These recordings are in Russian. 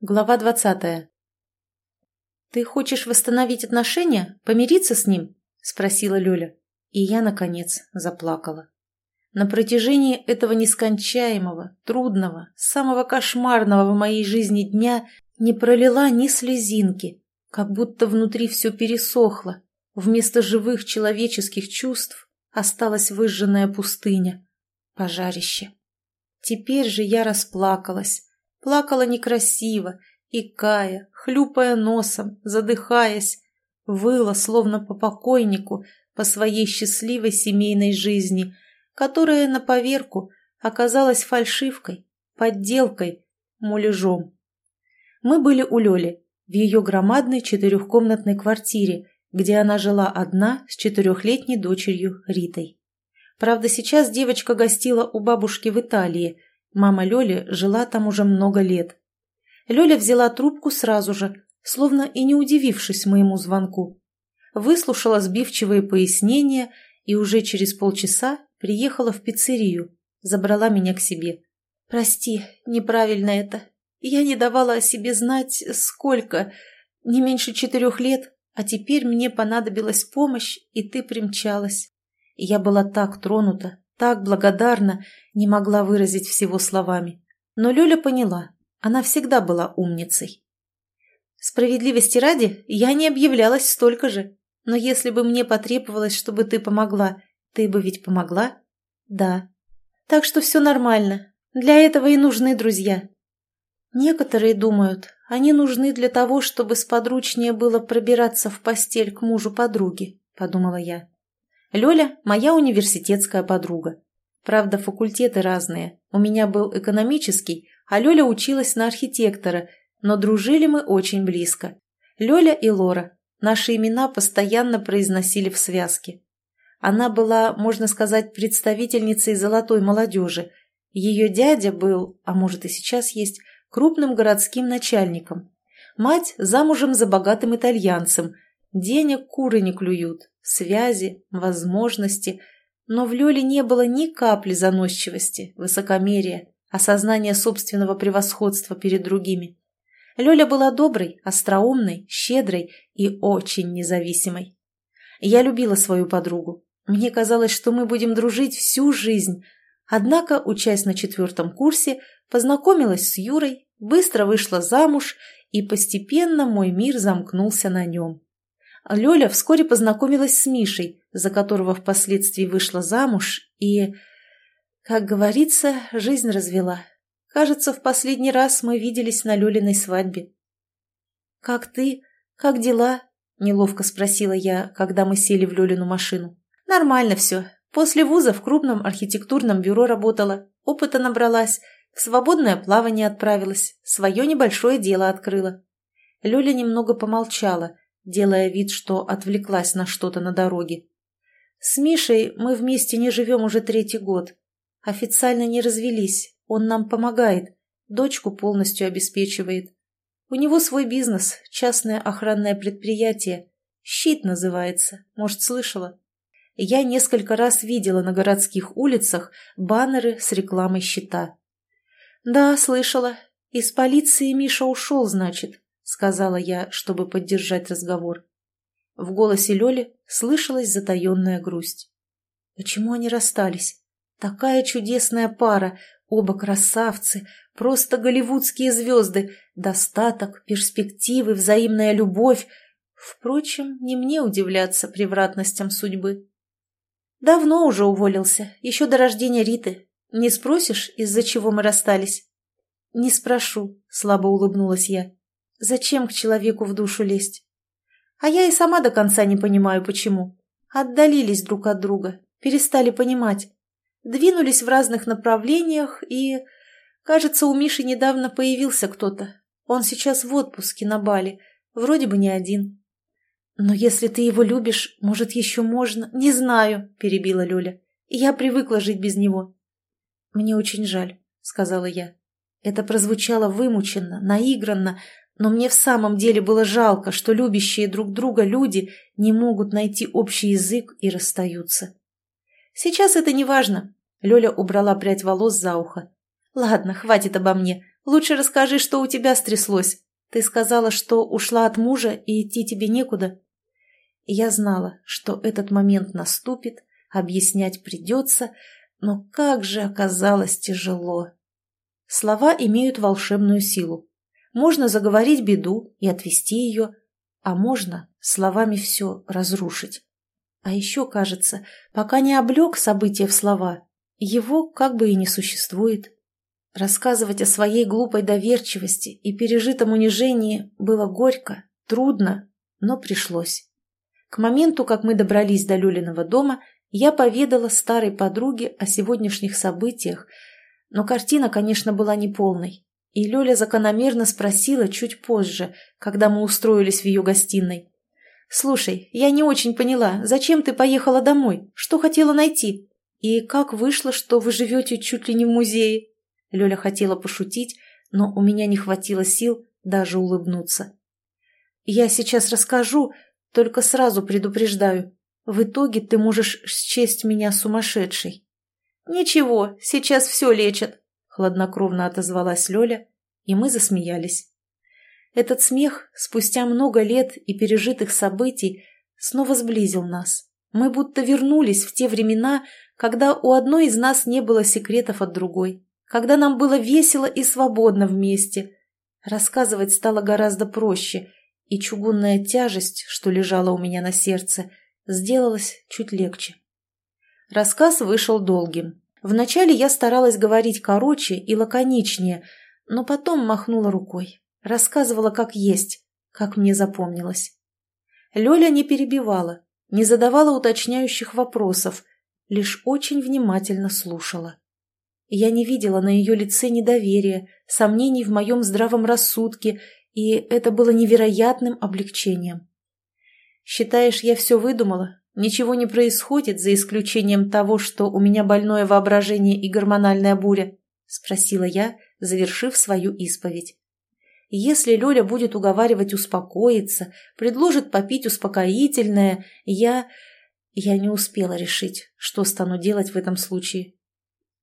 Глава двадцатая. «Ты хочешь восстановить отношения? Помириться с ним?» – спросила Лёля. И я, наконец, заплакала. На протяжении этого нескончаемого, трудного, самого кошмарного в моей жизни дня не пролила ни слезинки, как будто внутри все пересохло. Вместо живых человеческих чувств осталась выжженная пустыня, пожарище. Теперь же я расплакалась, Плакала некрасиво, икая, хлюпая носом, задыхаясь, выла, словно по покойнику, по своей счастливой семейной жизни, которая, на поверку, оказалась фальшивкой, подделкой, муляжом. Мы были у Лёли, в ее громадной четырехкомнатной квартире, где она жила одна с четырехлетней дочерью Ритой. Правда, сейчас девочка гостила у бабушки в Италии, Мама Лёли жила там уже много лет. Лёля взяла трубку сразу же, словно и не удивившись моему звонку. Выслушала сбивчивые пояснения и уже через полчаса приехала в пиццерию, забрала меня к себе. «Прости, неправильно это. Я не давала о себе знать, сколько, не меньше четырех лет, а теперь мне понадобилась помощь, и ты примчалась. я была так тронута, так благодарна, не могла выразить всего словами. Но Лёля поняла, она всегда была умницей. Справедливости ради, я не объявлялась столько же. Но если бы мне потребовалось, чтобы ты помогла, ты бы ведь помогла? Да. Так что все нормально. Для этого и нужны друзья. Некоторые думают, они нужны для того, чтобы сподручнее было пробираться в постель к мужу подруги, подумала я. Лёля – моя университетская подруга. Правда, факультеты разные. У меня был экономический, а Лёля училась на архитектора, но дружили мы очень близко. Лёля и Лора. Наши имена постоянно произносили в связке. Она была, можно сказать, представительницей золотой молодежи. Ее дядя был, а может и сейчас есть, крупным городским начальником. Мать замужем за богатым итальянцем. Денег куры не клюют, связи, возможности. Но в Лёле не было ни капли заносчивости, высокомерия, осознания собственного превосходства перед другими. Лёля была доброй, остроумной, щедрой и очень независимой. Я любила свою подругу. Мне казалось, что мы будем дружить всю жизнь. Однако, учась на четвертом курсе, познакомилась с Юрой, быстро вышла замуж, и постепенно мой мир замкнулся на нем. Лёля вскоре познакомилась с Мишей, за которого впоследствии вышла замуж, и, как говорится, жизнь развела. Кажется, в последний раз мы виделись на Лёлиной свадьбе. «Как ты? Как дела?» – неловко спросила я, когда мы сели в Лёлину машину. «Нормально все. После вуза в крупном архитектурном бюро работала, опыта набралась, в свободное плавание отправилась, свое небольшое дело открыла». Лёля немного помолчала – делая вид, что отвлеклась на что-то на дороге. «С Мишей мы вместе не живем уже третий год. Официально не развелись, он нам помогает, дочку полностью обеспечивает. У него свой бизнес, частное охранное предприятие. «Щит» называется, может, слышала? Я несколько раз видела на городских улицах баннеры с рекламой щита. «Да, слышала. Из полиции Миша ушел, значит сказала я, чтобы поддержать разговор. В голосе Лёли слышалась затаённая грусть. Почему они расстались? Такая чудесная пара, оба красавцы, просто голливудские звезды, достаток, перспективы, взаимная любовь. Впрочем, не мне удивляться превратностям судьбы. Давно уже уволился, еще до рождения Риты. Не спросишь, из-за чего мы расстались? Не спрошу, слабо улыбнулась я. Зачем к человеку в душу лезть? А я и сама до конца не понимаю, почему. Отдалились друг от друга, перестали понимать. Двинулись в разных направлениях и... Кажется, у Миши недавно появился кто-то. Он сейчас в отпуске на Бали, вроде бы не один. «Но если ты его любишь, может, еще можно...» «Не знаю», — перебила Лёля. «Я привыкла жить без него». «Мне очень жаль», — сказала я. Это прозвучало вымученно, наигранно, но мне в самом деле было жалко, что любящие друг друга люди не могут найти общий язык и расстаются. Сейчас это не важно. Лёля убрала прядь волос за ухо. Ладно, хватит обо мне. Лучше расскажи, что у тебя стряслось. Ты сказала, что ушла от мужа и идти тебе некуда. Я знала, что этот момент наступит, объяснять придется, но как же оказалось тяжело. Слова имеют волшебную силу. Можно заговорить беду и отвести ее, а можно словами все разрушить. А еще, кажется, пока не облег события в слова, его как бы и не существует. Рассказывать о своей глупой доверчивости и пережитом унижении было горько, трудно, но пришлось. К моменту, как мы добрались до Люлиного дома, я поведала старой подруге о сегодняшних событиях, но картина, конечно, была неполной. И Лёля закономерно спросила чуть позже, когда мы устроились в ее гостиной. «Слушай, я не очень поняла, зачем ты поехала домой? Что хотела найти? И как вышло, что вы живете чуть ли не в музее?» Лёля хотела пошутить, но у меня не хватило сил даже улыбнуться. «Я сейчас расскажу, только сразу предупреждаю. В итоге ты можешь счесть меня сумасшедшей». «Ничего, сейчас все лечат», — хладнокровно отозвалась Лёля, и мы засмеялись. Этот смех, спустя много лет и пережитых событий, снова сблизил нас. Мы будто вернулись в те времена, когда у одной из нас не было секретов от другой, когда нам было весело и свободно вместе. Рассказывать стало гораздо проще, и чугунная тяжесть, что лежала у меня на сердце, сделалась чуть легче. Рассказ вышел долгим. Вначале я старалась говорить короче и лаконичнее, но потом махнула рукой. Рассказывала как есть, как мне запомнилось. Лёля не перебивала, не задавала уточняющих вопросов, лишь очень внимательно слушала. Я не видела на ее лице недоверия, сомнений в моем здравом рассудке, и это было невероятным облегчением. «Считаешь, я все выдумала? Ничего не происходит, за исключением того, что у меня больное воображение и гормональная буря?» — спросила я, завершив свою исповедь. Если Лёля будет уговаривать успокоиться, предложит попить успокоительное, я... Я не успела решить, что стану делать в этом случае.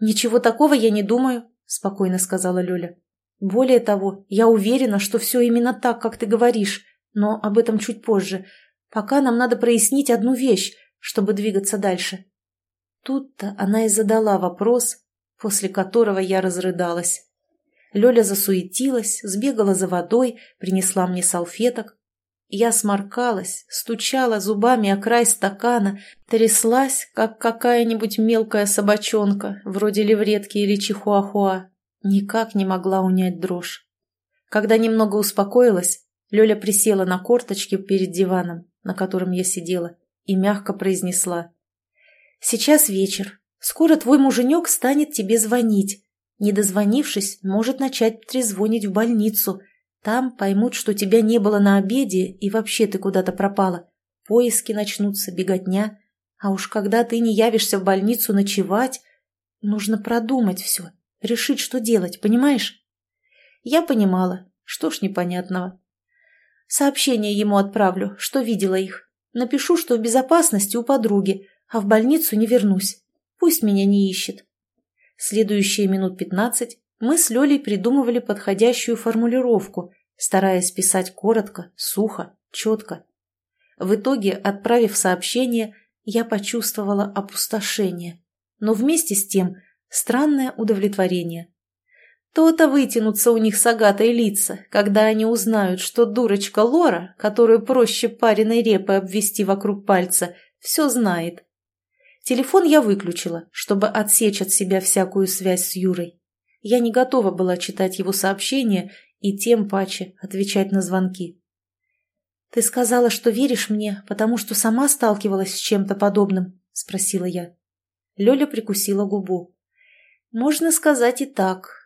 «Ничего такого я не думаю», — спокойно сказала Лёля. «Более того, я уверена, что все именно так, как ты говоришь, но об этом чуть позже. Пока нам надо прояснить одну вещь, чтобы двигаться дальше». Тут-то она и задала вопрос, после которого я разрыдалась. Лёля засуетилась, сбегала за водой, принесла мне салфеток. Я сморкалась, стучала зубами о край стакана, тряслась, как какая-нибудь мелкая собачонка, вроде левретки или чихуахуа. Никак не могла унять дрожь. Когда немного успокоилась, Лёля присела на корточки перед диваном, на котором я сидела, и мягко произнесла. «Сейчас вечер. Скоро твой муженек станет тебе звонить. Не дозвонившись, может начать трезвонить в больницу, там поймут, что тебя не было на обеде и вообще ты куда-то пропала. Поиски начнутся, беготня. А уж когда ты не явишься в больницу ночевать, нужно продумать все, решить, что делать, понимаешь? Я понимала. Что ж непонятного. Сообщение ему отправлю, что видела их. Напишу, что в безопасности у подруги, а в больницу не вернусь. Пусть меня не ищет. Следующие минут пятнадцать мы с Лёлей придумывали подходящую формулировку, стараясь писать коротко, сухо, четко. В итоге, отправив сообщение, я почувствовала опустошение, но вместе с тем странное удовлетворение. То-то вытянутся у них с Агатой лица, когда они узнают, что дурочка Лора, которую проще пареной репы обвести вокруг пальца, все знает. Телефон я выключила, чтобы отсечь от себя всякую связь с Юрой. Я не готова была читать его сообщения и тем паче отвечать на звонки. «Ты сказала, что веришь мне, потому что сама сталкивалась с чем-то подобным?» – спросила я. Лёля прикусила губу. «Можно сказать и так.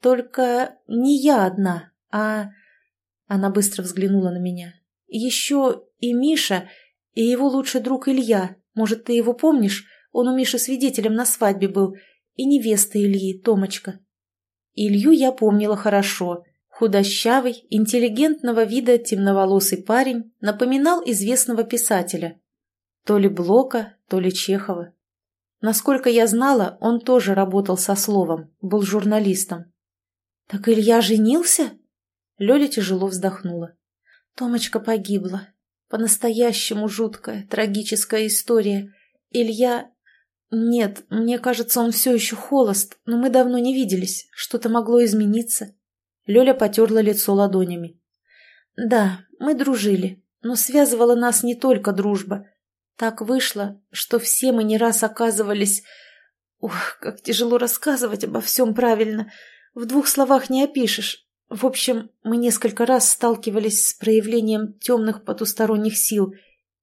Только не я одна, а...» Она быстро взглянула на меня. «Еще и Миша, и его лучший друг Илья. Может, ты его помнишь? Он у Миши свидетелем на свадьбе был. И невеста Ильи, Томочка. Илью я помнила хорошо. Худощавый, интеллигентного вида темноволосый парень напоминал известного писателя. То ли Блока, то ли Чехова. Насколько я знала, он тоже работал со словом, был журналистом. «Так Илья женился?» Лёля тяжело вздохнула. Томочка погибла. По-настоящему жуткая, трагическая история. Илья... Нет, мне кажется, он все еще холост, но мы давно не виделись. Что-то могло измениться. Лёля потерла лицо ладонями. Да, мы дружили, но связывала нас не только дружба. Так вышло, что все мы не раз оказывались... Ух, как тяжело рассказывать обо всем правильно. В двух словах не опишешь. В общем, мы несколько раз сталкивались с проявлением темных потусторонних сил.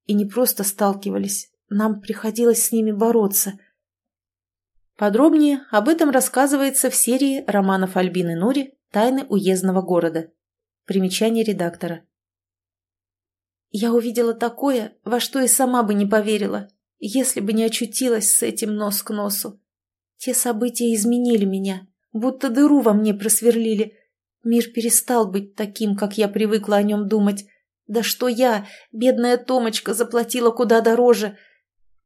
И не просто сталкивались, нам приходилось с ними бороться. Подробнее об этом рассказывается в серии романов Альбины Нури «Тайны уездного города». Примечание редактора. Я увидела такое, во что и сама бы не поверила, если бы не очутилась с этим нос к носу. Те события изменили меня, будто дыру во мне просверлили. Мир перестал быть таким, как я привыкла о нем думать. Да что я, бедная Томочка, заплатила куда дороже.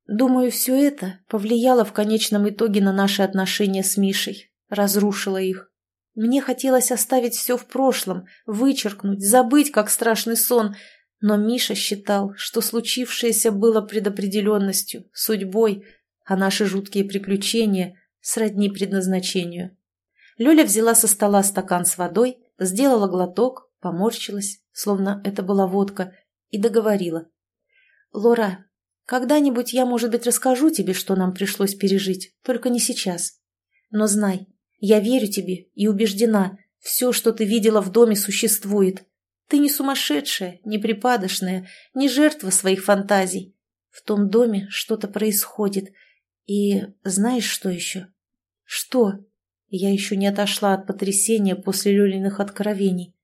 Думаю, все это повлияло в конечном итоге на наши отношения с Мишей, разрушило их. Мне хотелось оставить все в прошлом, вычеркнуть, забыть, как страшный сон, но Миша считал, что случившееся было предопределенностью, судьбой, а наши жуткие приключения сродни предназначению. Лёля взяла со стола стакан с водой, сделала глоток, поморщилась, словно это была водка, и договорила. «Лора, когда-нибудь я, может быть, расскажу тебе, что нам пришлось пережить, только не сейчас. Но знай, я верю тебе и убеждена, все, что ты видела в доме, существует. Ты не сумасшедшая, не припадочная, не жертва своих фантазий. В том доме что-то происходит. И знаешь, что еще? Что? Я еще не отошла от потрясения после Лёлиных откровений.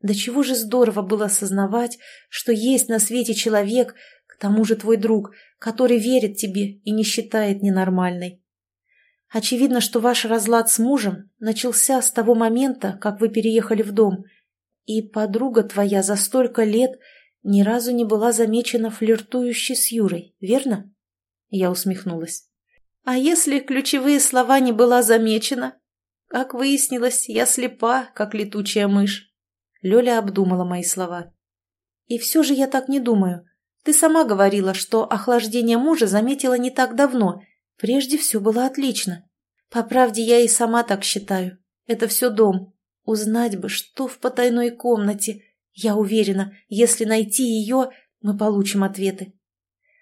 Да чего же здорово было осознавать, что есть на свете человек, к тому же твой друг, который верит тебе и не считает ненормальной. Очевидно, что ваш разлад с мужем начался с того момента, как вы переехали в дом, и подруга твоя за столько лет ни разу не была замечена флиртующей с Юрой, верно? Я усмехнулась. А если ключевые слова не была замечена? Как выяснилось, я слепа, как летучая мышь. Лёля обдумала мои слова. И все же я так не думаю. Ты сама говорила, что охлаждение мужа заметила не так давно. Прежде все было отлично. По правде, я и сама так считаю. Это все дом. Узнать бы, что в потайной комнате. Я уверена, если найти ее, мы получим ответы.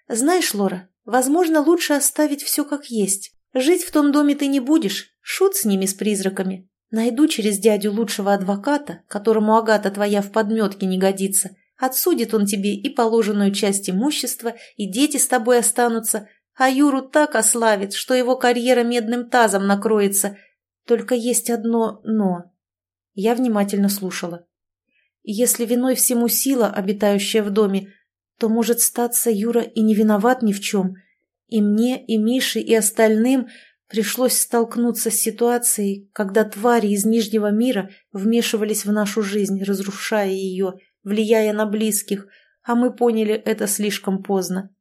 Знаешь, Лора, возможно, лучше оставить все как есть. Жить в том доме ты не будешь, шут с ними, с призраками. Найду через дядю лучшего адвоката, которому Агата твоя в подметке не годится. Отсудит он тебе и положенную часть имущества, и дети с тобой останутся, а Юру так ославит, что его карьера медным тазом накроется. Только есть одно «но». Я внимательно слушала. Если виной всему сила, обитающая в доме, то, может, статься Юра и не виноват ни в чем. И мне, и Мише, и остальным пришлось столкнуться с ситуацией, когда твари из Нижнего мира вмешивались в нашу жизнь, разрушая ее, влияя на близких, а мы поняли это слишком поздно.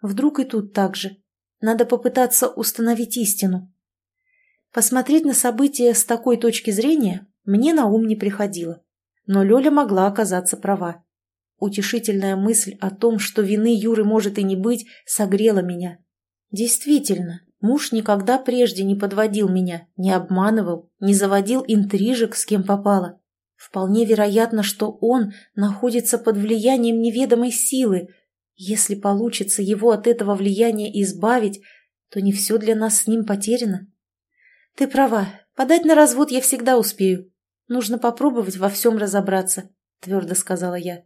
Вдруг и тут так же. Надо попытаться установить истину. Посмотреть на события с такой точки зрения мне на ум не приходило. Но Лёля могла оказаться права. Утешительная мысль о том, что вины Юры может и не быть, согрела меня. Действительно, муж никогда прежде не подводил меня, не обманывал, не заводил интрижек с кем попало. Вполне вероятно, что он находится под влиянием неведомой силы, если получится его от этого влияния избавить, то не все для нас с ним потеряно. Ты права, подать на развод я всегда успею. Нужно попробовать во всем разобраться, твердо сказала я.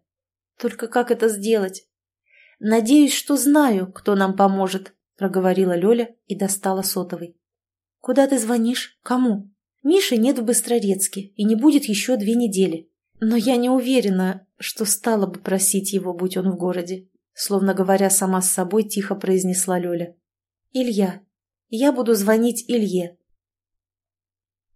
Только как это сделать? Надеюсь, что знаю, кто нам поможет, проговорила Лёля и достала сотовый. Куда ты звонишь? Кому? Миши нет в Быстрорецке и не будет еще две недели. Но я не уверена, что стала бы просить его, будь он в городе словно говоря сама с собой, тихо произнесла Лёля. «Илья. Я буду звонить Илье.